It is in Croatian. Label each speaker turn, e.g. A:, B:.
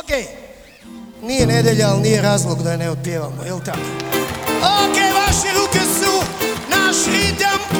A: Ok, nije nedelja, ali nije razlog da je ne otpjevamo, jel tako? Ok, vaše ruke su naš ritam